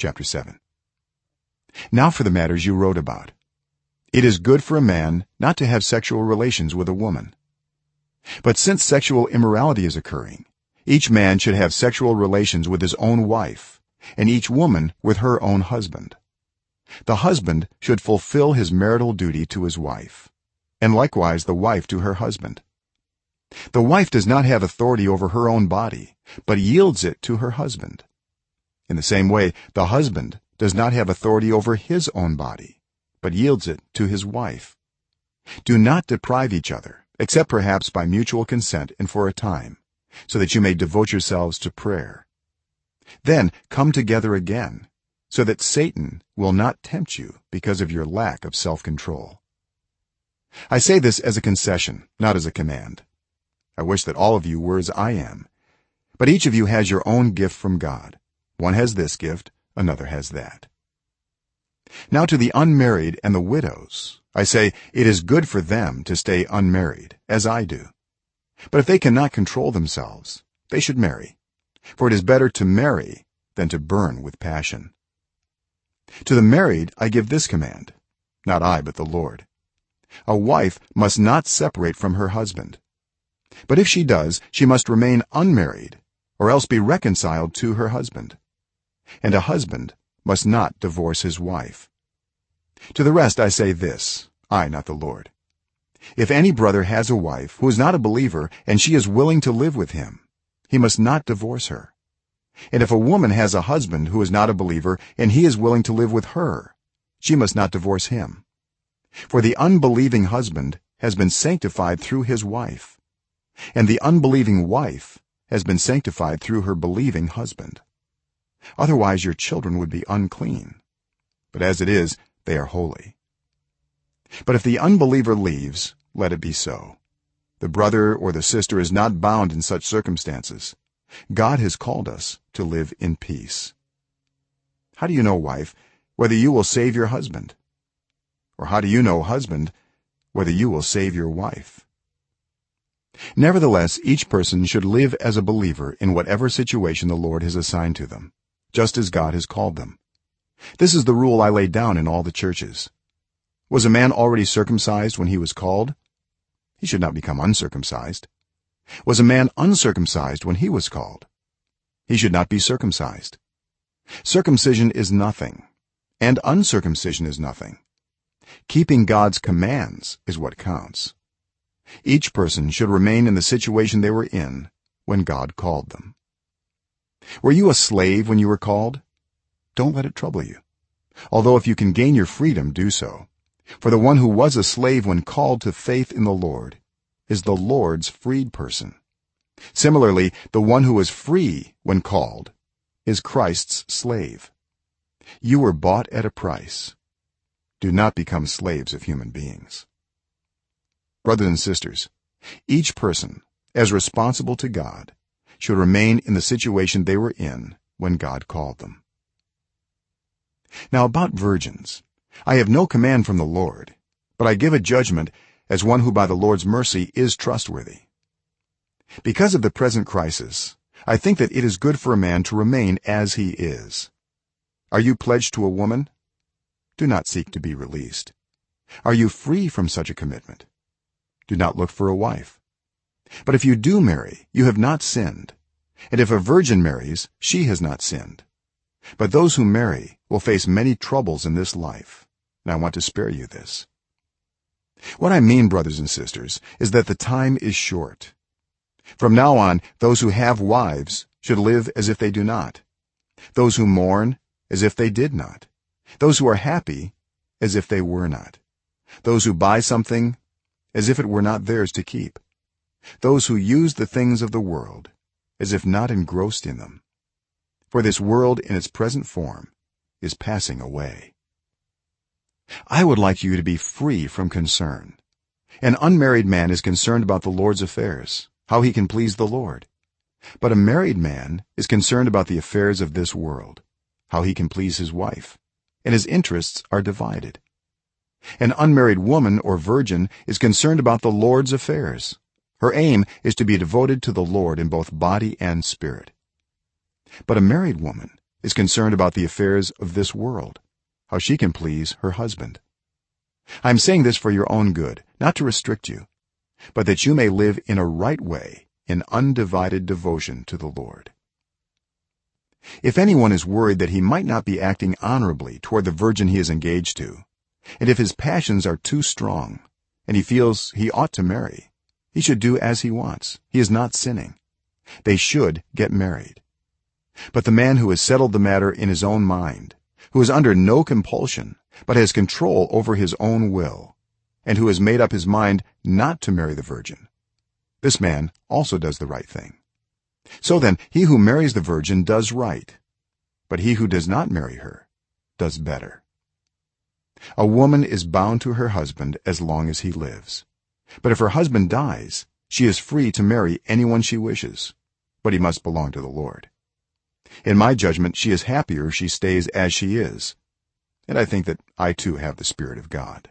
chapter 7 now for the matters you wrote about. It is good for a man not to have sexual relations with a woman. But since sexual immorality is occurring each man should have sexual relations with his own wife and each woman with her own husband. The husband should fulfill his marital duty to his wife and likewise the wife to her husband. The wife does not have authority over her own body but yields it to her husband in the same way the husband does not have authority over his own body but yields it to his wife. Do not deprive each other except perhaps by mutual consent and for a time so that you may devote yourselves to prayer. Then come together again so that satan will not tempt you because of your lack of self-control. I say this as a concession not as a command. I wish that all of you were as i am but each of you has your own gift from god one has this gift another has that. Now to the unmarried and the widows. I say it is good for them to stay unmarried as i do. But if they cannot control themselves they should marry. For it is better to marry than to burn with passion. To the married i give this command not i but the lord. A wife must not separate from her husband. But if she does she must remain unmarried or else be reconciled to her husband and a husband must not divorce his wife. To the rest i say this i not the lord. If any brother has a wife who is not a believer and she is willing to live with him he must not divorce her. And if a woman has a husband who is not a believer and he is willing to live with her she must not divorce him. For the unbelieving husband has been sanctified through his wife and the unbelieving wife has been sanctified through her believing husband otherwise your children would be unclean. But as it is they are holy. But if the unbeliever leaves let it be so. The brother or the sister is not bound in such circumstances. God has called us to live in peace. How do you know wife whether you will save your husband? Or how do you know husband whether you will save your wife? Nevertheless each person should live as a believer in whatever situation the lord has assigned to them just as god has called them. This is the rule i laid down in all the churches. Was a man already circumcised when he was called? He should not become uncircumcised. Was a man uncircumcised when he was called? He should not be circumcised. Circumcision is nothing and uncircumcision is nothing. Keeping god's commands is what counts. Each person should remain in the situation they were in when god called them were you a slave when you were called? Don't let it trouble you. Although if you can gain your freedom do so. For the one who was a slave when called to faith in the lord is the lord's freed person. Similarly the one who was free when called is christ's slave. You were bought at a price. Do not become slaves of human beings. Brothers and sisters each person as responsible to god should remain in the situation they were in when god called them. Now about virgins i have no command from the lord but i give a judgment as one who by the lord's mercy is trustworthy. Because of the present crisis i think that it is good for a man to remain as he is. Are you pledged to a woman? Do not seek to be released. Are you free from such a commitment? Do not look for a wife but if you do marry you have not sinned. And if a virgin marries she has not sinned. But those who marry will face many troubles in this life. And i want to spare you this. What i mean brothers and sisters is that the time is short. From now on those who have wives should live as if they do not. Those who mourn as if they did not. Those who are happy as if they were not. Those who buy something as if it were not theirs to keep those who use the things of the world as if not engrossed in them. For this world in its present form is passing away. I would like you to be free from concern. An unmarried man is concerned about the lord's affairs how he can please the lord. But a married man is concerned about the affairs of this world how he can please his wife and his interests are divided. An unmarried woman or virgin is concerned about the lord's affairs her aim is to be devoted to the lord in both body and spirit. But a married woman is concerned about the affairs of this world how she can please her husband. I am saying this for your own good not to restrict you but that you may live in a right way in undivided devotion to the lord. If anyone is worried that he might not be acting honorably toward the virgin he is engaged to and if his passions are too strong and he feels he ought to marry he should do as he wants. He is not sinning. They should get married. But the man who has settled the matter in his own mind who is under no compulsion but has control over his own will and who has made up his mind not to marry the virgin this man also does the right thing. So then he who marries the virgin does right but he who does not marry her does better. A woman is bound to her husband as long as he lives but if her husband dies she is free to marry anyone she wishes but he must belong to the lord. In my judgment she is happier if she stays as she is and i think that i too have the spirit of god